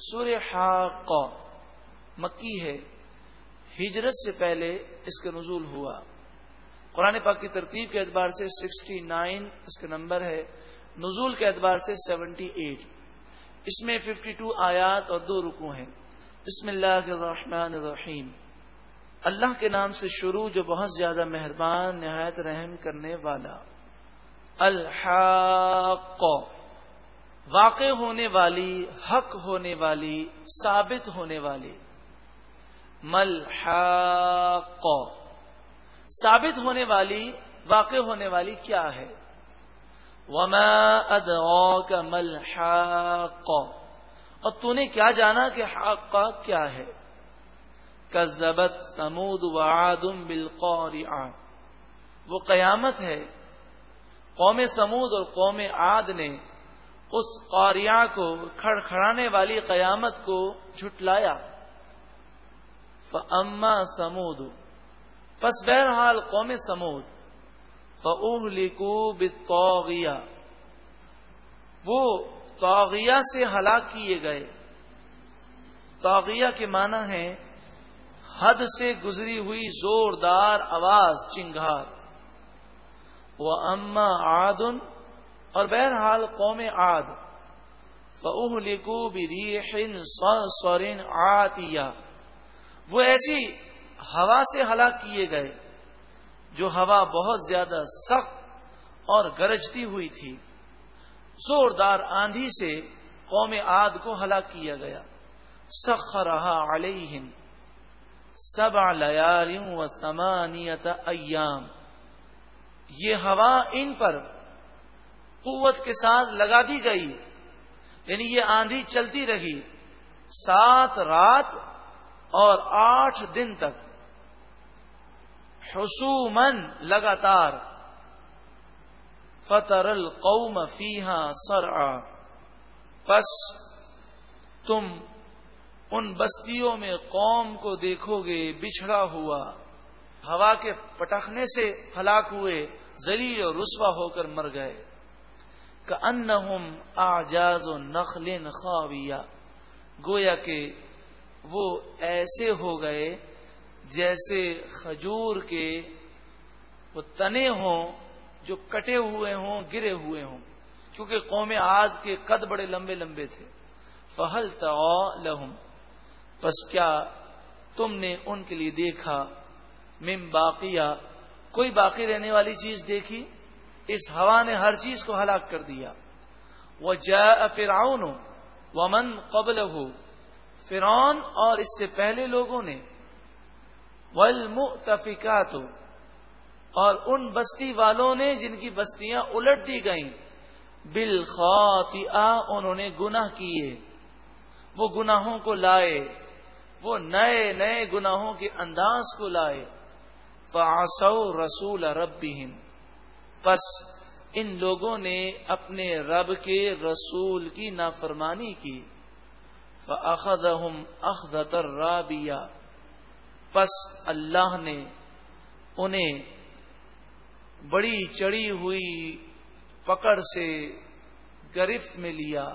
سورہ حاق مکی ہے، ہجرت سے پہلے اس کا نزول ہوا۔ قرآن پاک کی ترتیب کے اعتبار سے سکسٹی نائن اس کا نمبر ہے، نزول کے اعتبار سے سیونٹی ایٹ۔ اس میں ففٹی ٹو آیات اور دو رکو ہیں۔ بسم اللہ الرحمن الرحیم۔ اللہ کے نام سے شروع جو بہت زیادہ مہربان، نہایت رحم کرنے والا۔ الحق واقع ہونے والی، حق ہونے والی، ثابت ہونے والی۔ ملحق ثابت ہونے والی، واقع ہونے والی کیا ہے؟ وما ادعوك ملحق اور تو نے کیا جانا کہ حق کا کیا ہے؟ کذبت سمود وعاد بالقارعہ۔ وہ قیامت ہے۔ قوم سمود اور قوم عاد نے اس قاریہ کو، کھڑکھڑانے والی قیامت کو جھٹلایا۔ فما سمود۔ پس بہرحال قوم سمود۔ فوہ لکو بتوغیا وہ توغیہ سے ہلاک کیے گئے۔ توغیہ کے معنی ہے حد سے گزری ہوئی زوردار آواز چنگار وہ اما آدن اور بہرحال قوم آد فہ لکو سورین آتیا وہ ایسی ہوا سے ہلاک کیے گئے جو ہوا بہت زیادہ سخت اور گرجتی ہوئی تھی۔ زوردار آندھی سے قوم آد کو ہلاک کیا گیا۔ سخ رہا علیہم سبع لیالیوں و سمانیت ایام یہ ہوا ان پر قوت کے ساتھ لگا دی گئی۔ یعنی یہ آندھی چلتی رہی۔ سات رات اور آٹھ دن تک۔ حسومن لگاتار۔ فتر القوم فیحا سر پس تم ان بستیوں میں قوم کو دیکھو گے بچھڑا ہوا۔ ہوا کے پٹخنے سے ہلاک ہوئے زلیل اور رسوا ہو کر مر گئے۔ کہ ان آجاز و نخل خاویہ۔ گویا کہ وہ ایسے ہو گئے جیسے کھجور کے وہ تنے ہوں، جو کٹے ہوئے ہوں، گرے ہوئے ہوں۔ کیونکہ قوم آج کے قد بڑے لمبے لمبے تھے۔ فہل لہم۔ بس کیا تم نے ان کے لیے دیکھا؟ مم باقیہ۔ کوئی باقی رہنے والی چیز دیکھی؟ اس ہوا نے ہر چیز کو ہلاک کر دیا۔ وہ جا فراؤن ومن قبل ہو فرعون اور اس سے پہلے لوگوں نے۔ ولمتفقات اور ان بستی والوں نے جن کی بستیاں الٹ دی گئیں۔ بالخاطئہ انہوں نے گناہ کیے۔ وہ گناہوں کو لائے۔ وہ نئے نئے گناہوں کے انداز کو لائے۔ فاسو رسول رب پس ان لوگوں نے اپنے رب کے رسول کی نافرمانی کی۔ فخد اخدتر رابیا پس اللہ نے انہیں بڑی چڑی ہوئی پکڑ سے گرفت میں لیا۔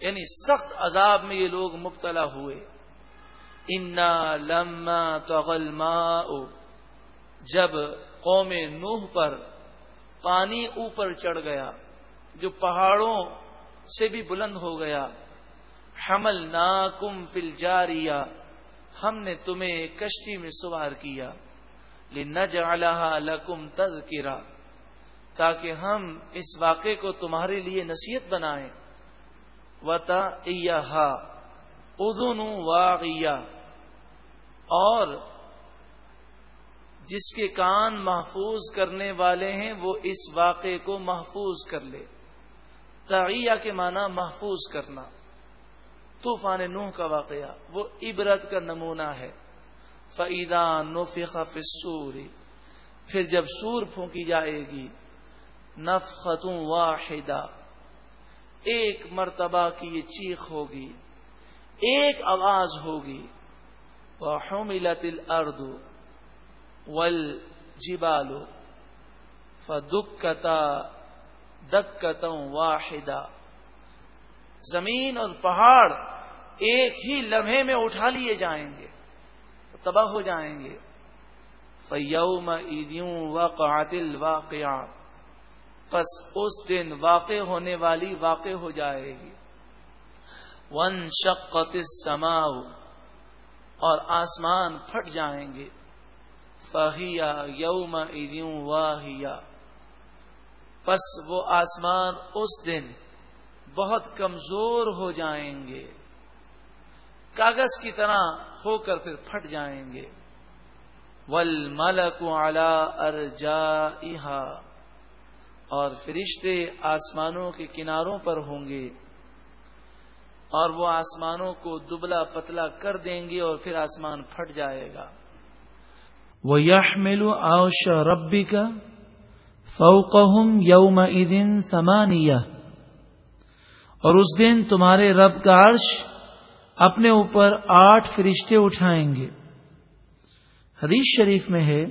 یعنی سخت عذاب میں یہ لوگ مبتلا ہوئے۔ انا لما تغل جب قوم نوح پر پانی اوپر چڑھ گیا، جو پہاڑوں سے بھی بلند ہو گیا۔ حمل ناکم فل جاریا ہم نے تمہیں کشتی میں سوار کیا۔ نہ جالہ لکم تز تاکہ ہم اس واقعے کو تمہارے لیے نصیحت بنائیں۔ وتا ادن واغیہ اور جس کے کان محفوظ کرنے والے ہیں، وہ اس واقعے کو محفوظ کر لے۔ تعیہ کے معنی محفوظ کرنا۔ طوفان نوح کا واقعہ، وہ عبرت کا نمونہ ہے۔ فعیدہ نفخ فسور پھر جب سور پھونکی جائے گی نف ختوں واحدہ۔ ایک مرتبہ کی یہ چیخ ہوگی، ایک آواز ہوگی۔ وحملت الارض والجبال فدکتا دکتا واحدہ زمین اور پہاڑ ایک ہی لمحے میں اٹھا لیے جائیں گے، تباہ ہو جائیں گے۔ فیوم عیدیوں و قاتل واقع بس اس دن واقع ہونے والی واقع ہو جائے گی۔ ون شقت سماؤ اور آسمان پھٹ جائیں گے۔ فہیا یوم عیدیوں واہیا پس وہ آسمان اس دن بہت کمزور ہو جائیں گے۔ کاغذ کی طرح ہو کر پھر پھٹ جائیں گے۔ ول ملک اعلی ارجا اور فرشتے آسمانوں کے کناروں پر ہوں گے۔ اور وہ آسمانوں کو دبلا پتلا کر دیں گے اور پھر آسمان پھٹ جائے گا۔ وہ یح ملو اوش ربی کا فوقہم یوم دن سمانیہ اور اس دن تمہارے رب کا عرش اپنے اوپر آٹھ فرشتے اٹھائیں گے۔ حدیث شریف میں ہے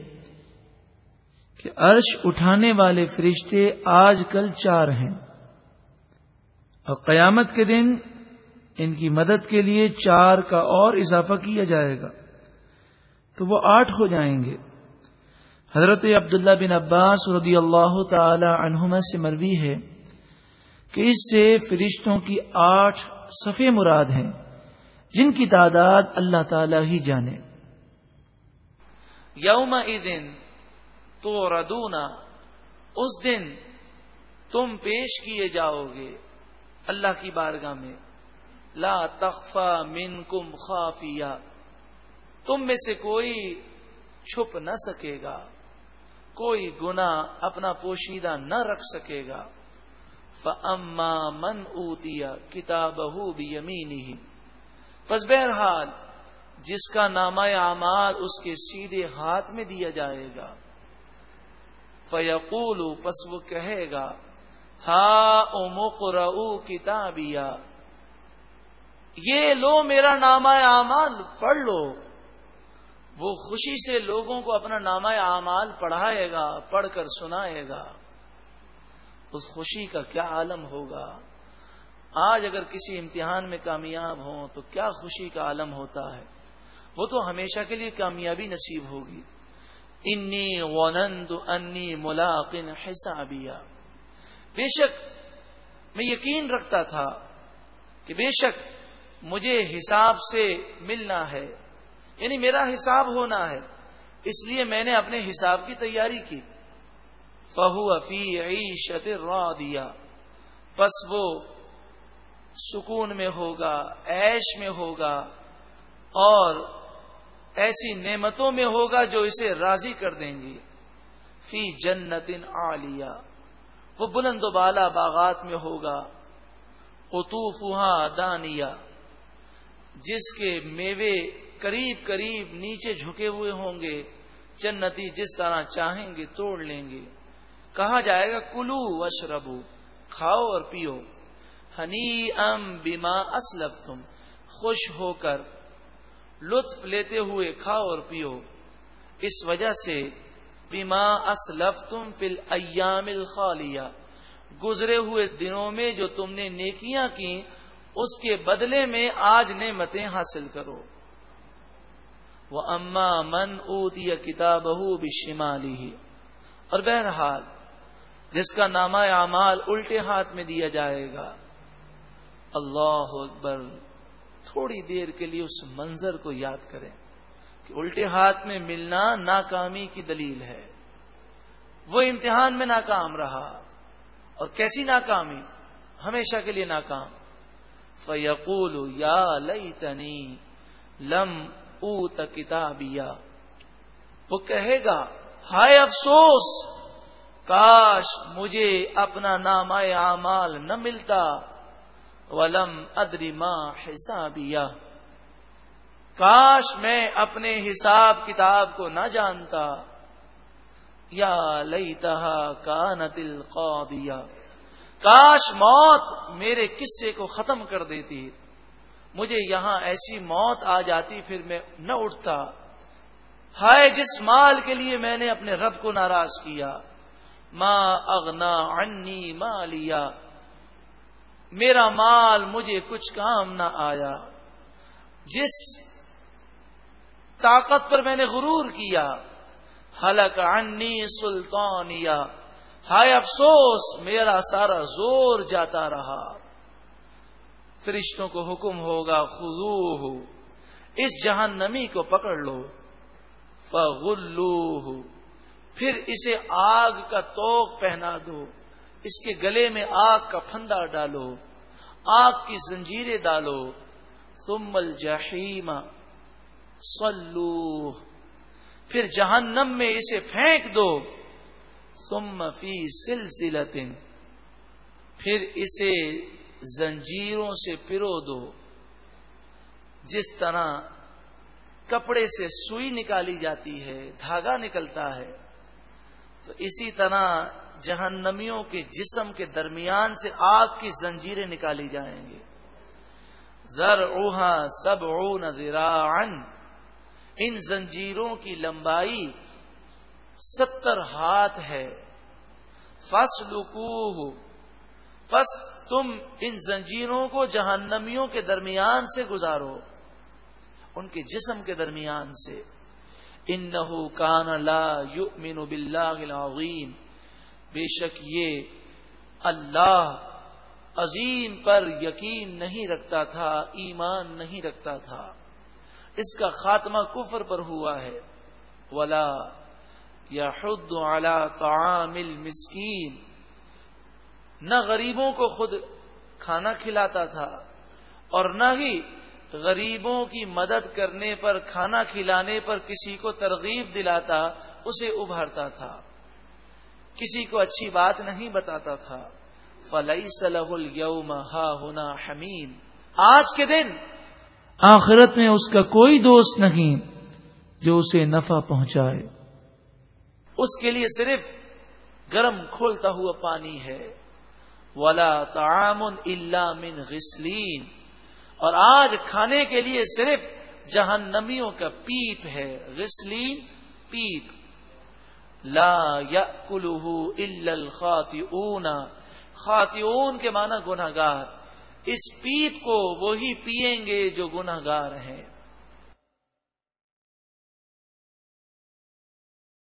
کہ عرش اٹھانے والے فرشتے آج کل چار ہیں۔ اور قیامت کے دن ان کی مدد کے لیے چار کا اور اضافہ کیا جائے گا۔ تو وہ آٹھ ہو جائیں گے۔ حضرت عبداللہ بن عباس رضی اللہ تعالی عنہما سے مروی ہے کہ اس سے فرشتوں کی آٹھ صفے مراد ہیں، جن کی تعداد اللہ تعالی ہی جانے۔ یوم دن تو ردونا اس دن تم پیش کیے جاؤ گے اللہ کی بارگاہ میں۔ لا تخفا من کم خافیہ۔ تم میں سے کوئی چھپ نہ سکے گا، کوئی گنا اپنا پوشیدہ نہ رکھ سکے گا۔ فما من اوتیا کتاب بھی بس بہرحال، جس کا نامہ اعمال اس کے سیدھے ہاتھ میں دیا جائے گا۔ فیقول پس وہ کہے گا، ہا او کتابیا یہ لو، میرا نامہ اعمال پڑھ لو۔ وہ خوشی سے لوگوں کو اپنا نامہ اعمال پڑھائے گا، پڑھ کر سنائے گا۔ اس خوشی کا کیا عالم ہوگا؟ آج اگر کسی امتحان میں کامیاب ہوں تو کیا خوشی کا عالم ہوتا ہے؟ وہ تو ہمیشہ کے لیے کامیابی نصیب ہوگی۔ انی ونند انی ملاقن حسابیا۔ بے شک میں یقین رکھتا تھا کہ بے شک مجھے حساب سے ملنا ہے۔ یعنی میرا حساب ہونا ہے۔ اس لیے میں نے اپنے حساب کی تیاری کی۔ فہو افی عیشت را دیا بس وہ سکون میں ہوگا ایش میں ہوگا اور ایسی نعمتوں میں ہوگا جو اسے راضی کر دیں گی۔ فی جنت عالیہ۔ وہ بلند و بالا باغات میں ہوگا۔ قطوف دانیا جس کے میوے قریب قریب نیچے جھکے ہوئے ہوں گے۔ جنتی جس طرح چاہیں گے توڑ لیں گے۔ کہا جائے گا، کلو وشربو کھاؤ اور پیو۔ ہنی ام بیما اسلف تم خوش ہو کر لطف لیتے ہوئے کھاؤ اور پیو۔ اس وجہ سے بیما اسلف تم فل ایام الخالیہ۔ گزرے ہوئے دنوں میں جو تم نے نیکیاں کی اس کے بدلے میں آج نعمتیں حاصل کرو۔ وہ اما من اوت یا کتاب بشمالی ہی اور بہرحال، جس کا نامہ اعمال الٹے ہاتھ میں دیا جائے گا، اللہ اکبر، تھوڑی دیر کے لیے اس منظر کو یاد کریں کہ الٹے ہاتھ میں ملنا ناکامی کی دلیل ہے۔ وہ امتحان میں ناکام رہا، اور کیسی ناکامی؟ ہمیشہ کے لیے ناکام۔ فیقول یا لئی تنی لم او کتابیا۔ وہ کہے گا، ہائے افسوس، کاش مجھے اپنا نام اعمال نہ ملتا۔ ولم ادری ماں حسابیا۔ کاش میں اپنے حساب کتاب کو نہ جانتا۔ یا لئی تہا کا کاش موت میرے قصے کو ختم کر دیتی۔ مجھے یہاں ایسی موت آ جاتی، پھر میں نہ اٹھتا۔ ہائے، جس مال کے لیے میں نے اپنے رب کو ناراض کیا۔ ماں اغنا انی مالیا میرا مال مجھے کچھ کام نہ آیا۔ جس طاقت پر میں نے غرور کیا۔ حلق عنی سلطانیہ ہائے، افسوس، میرا سارا زور جاتا رہا۔ فرشتوں کو حکم ہوگا خزو اس جہان نمی کو پکڑ لو۔ فغلو پھر اسے آگ کا توق پہنا دو، اس کے گلے میں آگ کا پھندا ڈالو، آگ کی زنجیریں ڈالو۔ ثم الجحیم صلو پھر جہنم میں اسے پھینک دو۔ ثم فی سلسلت پھر اسے زنجیروں سے پرو دو۔ جس طرح کپڑے سے سوئی نکالی جاتی ہے، دھاگا نکلتا ہے، تو اسی طرح جہنمیوں کے جسم کے درمیان سے آگ کی زنجیریں نکالی جائیں گے۔ زر اوہا سب او ان زنجیروں کی لمبائی ستر ہاتھ ہے۔ فصل پس تم ان زنجیروں کو جہنمیوں کے درمیان سے گزارو، ان کے جسم کے درمیان سے۔ ان کان لا یؤمن باللہ العظیم۔ بے شک یہ اللہ عظیم پر یقین نہیں رکھتا تھا، ایمان نہیں رکھتا تھا۔ اس کا خاتمہ کفر پر ہوا ہے۔ ولا یا خود تعامل مسکین نہ غریبوں کو خود کھانا کھلاتا تھا اور نہ ہی غریبوں کی مدد کرنے پر، کھانا کھلانے پر کسی کو ترغیب دلاتا، اسے ابھارتا تھا۔ کسی کو اچھی بات نہیں بتاتا تھا۔ فلئی صلاح الوم ہا ہونا حمیم آج کے دن آخرت میں اس کا کوئی دوست نہیں جو اسے نفع پہنچائے۔ اس کے لیے صرف گرم کھولتا ہوا پانی ہے۔ ولا تعامن اللہ من غسلین اور آج کھانے کے لیے صرف جہنمیوں کا پیپ ہے، غسلین پیپ۔ لا یا الا الخاطئون۔ خاطئون کے معنی گناگار اس پیپ کو وہی پیئیں گے جو گناگار ہیں۔